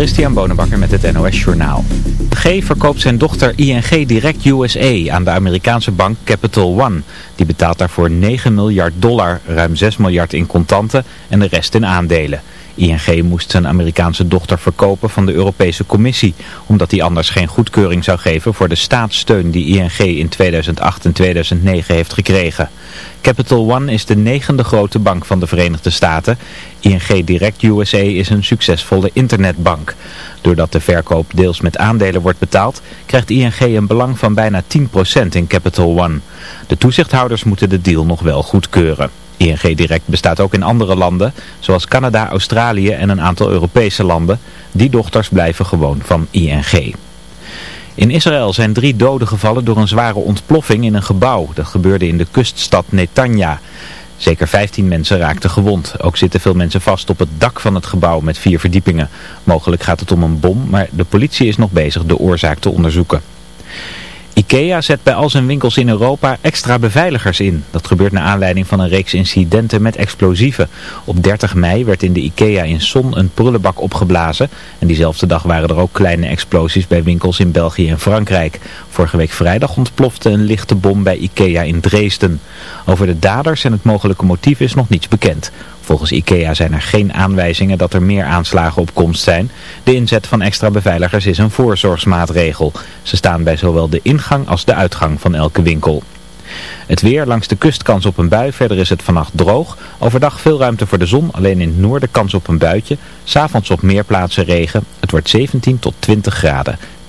Christian Bonenbakker met het NOS Journaal. G verkoopt zijn dochter ING Direct USA aan de Amerikaanse bank Capital One. Die betaalt daarvoor 9 miljard dollar, ruim 6 miljard in contanten en de rest in aandelen. ING moest zijn Amerikaanse dochter verkopen van de Europese Commissie, omdat hij anders geen goedkeuring zou geven voor de staatssteun die ING in 2008 en 2009 heeft gekregen. Capital One is de negende grote bank van de Verenigde Staten. ING Direct USA is een succesvolle internetbank. Doordat de verkoop deels met aandelen wordt betaald, krijgt ING een belang van bijna 10% in Capital One. De toezichthouders moeten de deal nog wel goedkeuren. ING Direct bestaat ook in andere landen, zoals Canada, Australië en een aantal Europese landen. Die dochters blijven gewoon van ING. In Israël zijn drie doden gevallen door een zware ontploffing in een gebouw. Dat gebeurde in de kuststad Netanya. Zeker 15 mensen raakten gewond. Ook zitten veel mensen vast op het dak van het gebouw met vier verdiepingen. Mogelijk gaat het om een bom, maar de politie is nog bezig de oorzaak te onderzoeken. IKEA zet bij al zijn winkels in Europa extra beveiligers in. Dat gebeurt naar aanleiding van een reeks incidenten met explosieven. Op 30 mei werd in de IKEA in Son een prullenbak opgeblazen. En diezelfde dag waren er ook kleine explosies bij winkels in België en Frankrijk. Vorige week vrijdag ontplofte een lichte bom bij IKEA in Dresden. Over de daders en het mogelijke motief is nog niets bekend. Volgens IKEA zijn er geen aanwijzingen dat er meer aanslagen op komst zijn. De inzet van extra beveiligers is een voorzorgsmaatregel. Ze staan bij zowel de ingang als de uitgang van elke winkel. Het weer langs de kust kans op een bui. Verder is het vannacht droog. Overdag veel ruimte voor de zon. Alleen in het noorden kans op een buitje. S'avonds op meer plaatsen regen. Het wordt 17 tot 20 graden.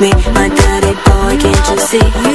Me, my dirty boy, can't you see?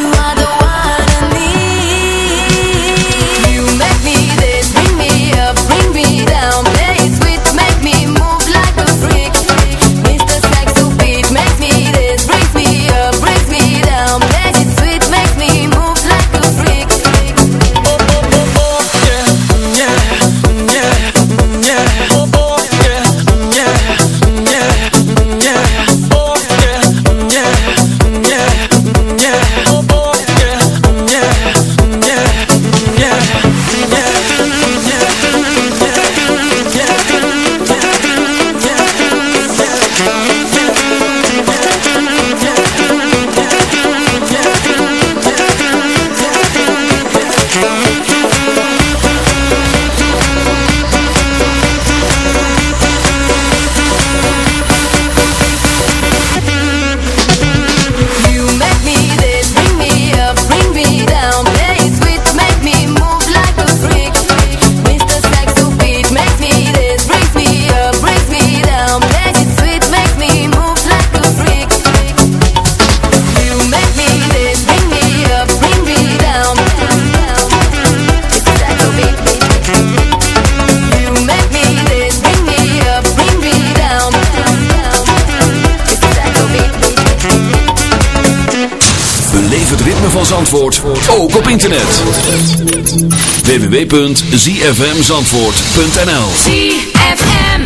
Internet. www.zfmzandvoort.nl ZFM.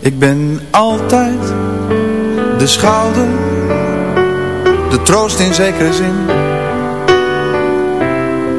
Ik ben altijd de schouder, de troost in zekere zin.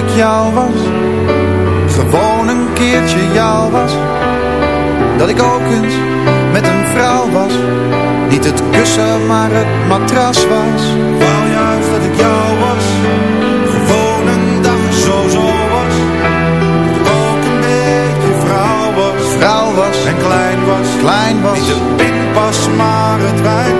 ik jou was, gewoon een keertje jou was. Dat ik ook eens met een vrouw was, niet het kussen maar het matras was. Ik wou juist dat ik jou was, gewoon een dag zo zo was. Dat ik ook een beetje vrouw was, vrouw was en klein was, klein was. Niet de pinpas maar het wijnglas.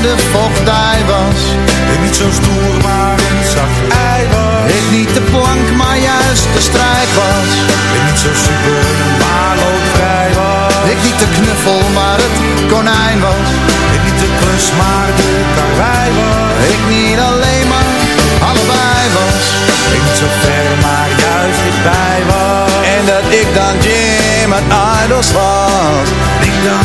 de vochtdij was. Ik niet zo stoer, maar een zacht ei was. Ik niet de plank, maar juist de strijd was. Ik niet zo super, maar ook vrij was. Ik niet de knuffel, maar het konijn was. Ik niet de klus, maar de karwei was. Ik niet alleen, maar allebei was. Ik niet zo ver, maar juist dichtbij was. En dat ik dan Jim uit Idols was. Ik dan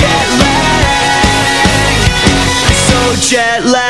jet lag. So jet.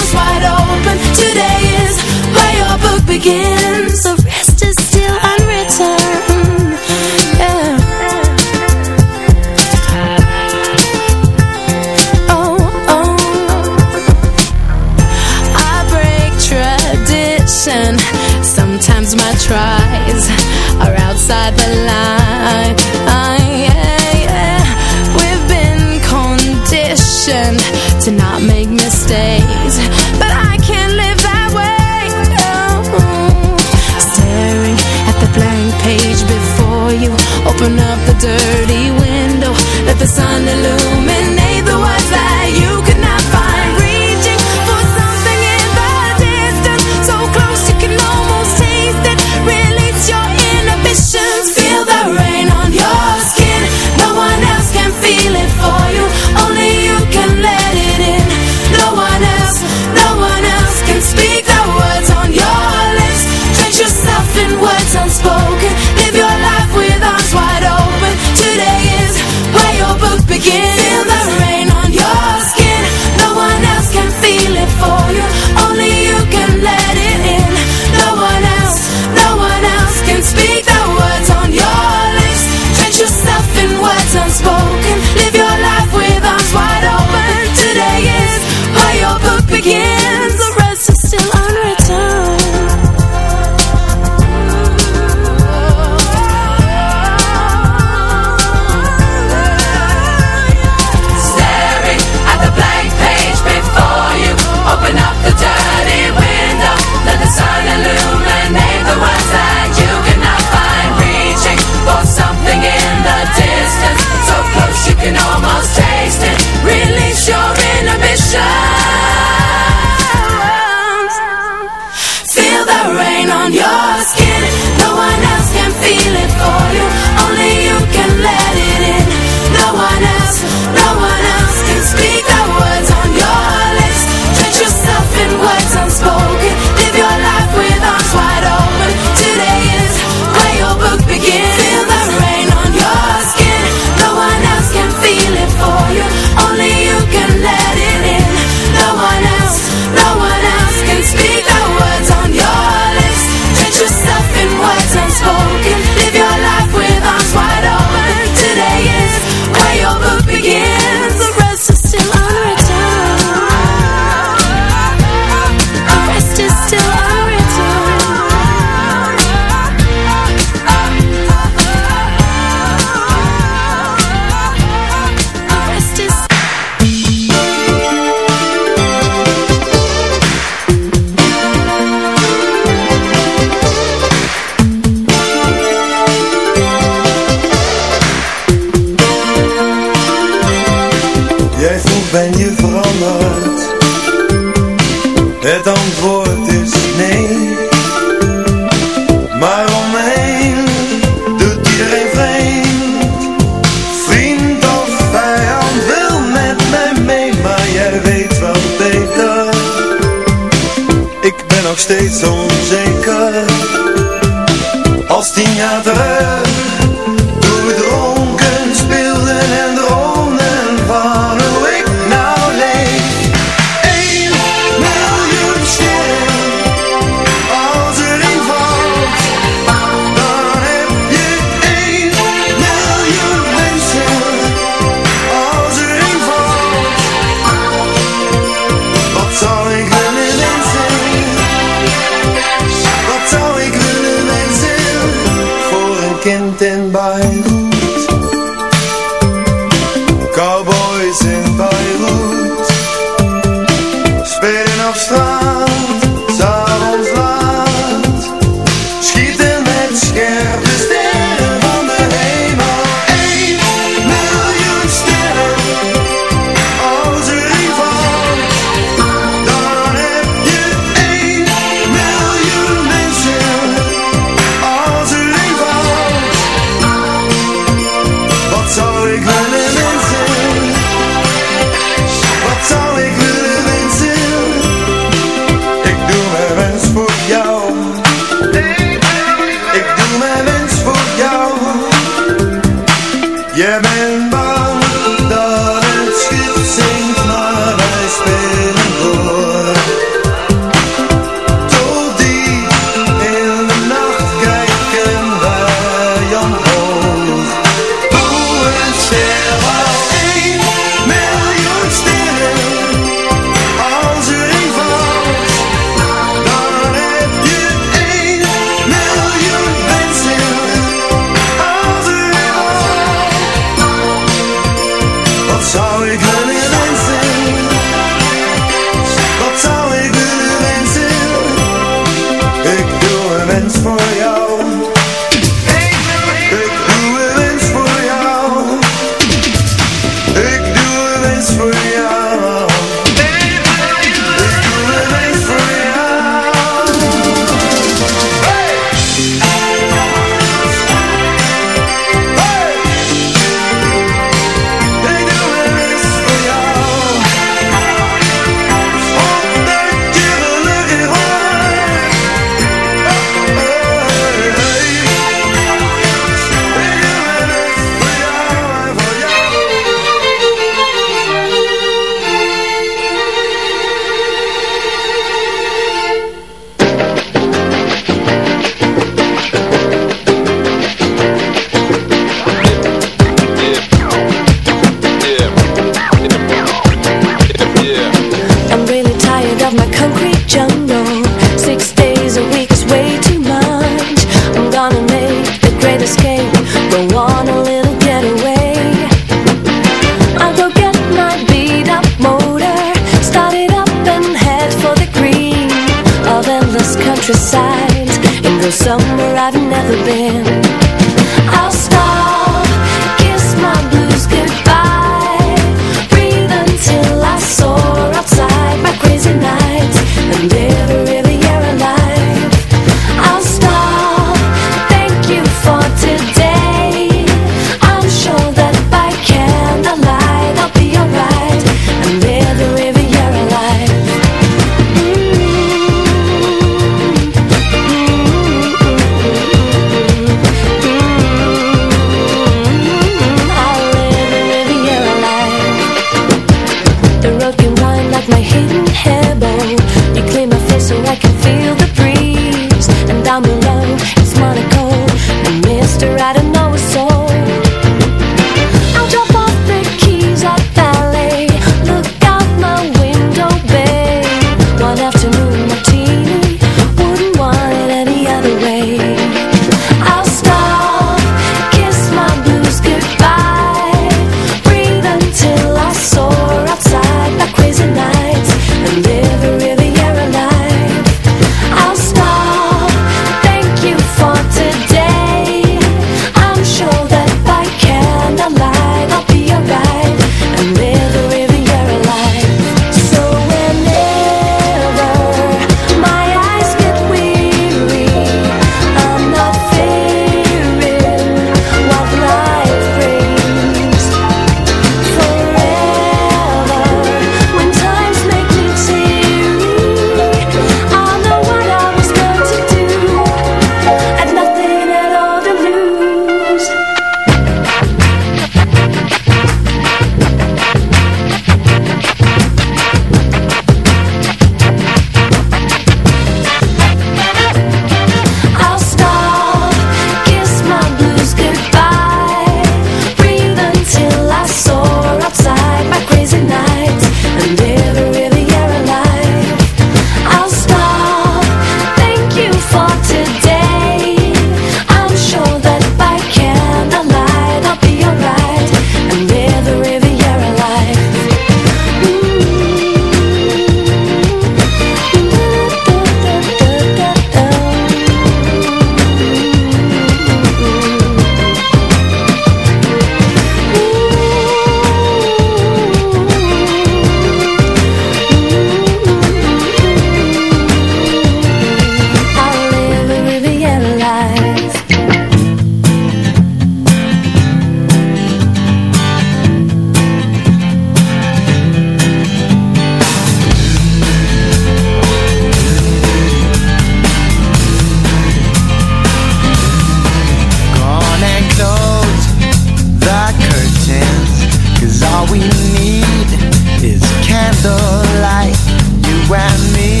so light. You and me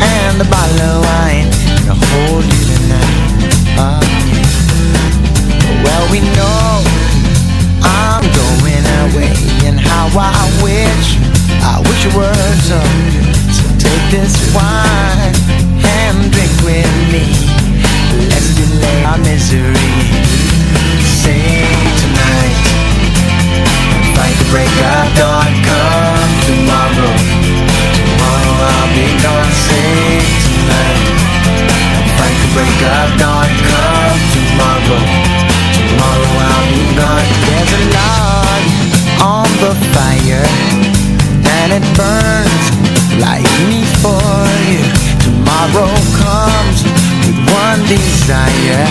And a bottle of wine. To hold you tonight. Oh, yeah. Well we know I'm going away And how I wish I wish it were so So take this wine And drink with me. Let's delay our misery. Say tonight Fight the break of dawn the break. Come tomorrow, tomorrow I'll be gone. There's a log on the fire, and it burns like me for you. Tomorrow comes with one desire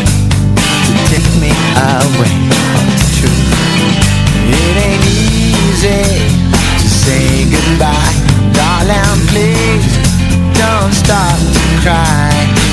to take me away from the truth. It ain't easy to say goodbye, darling. Please don't stop to cry.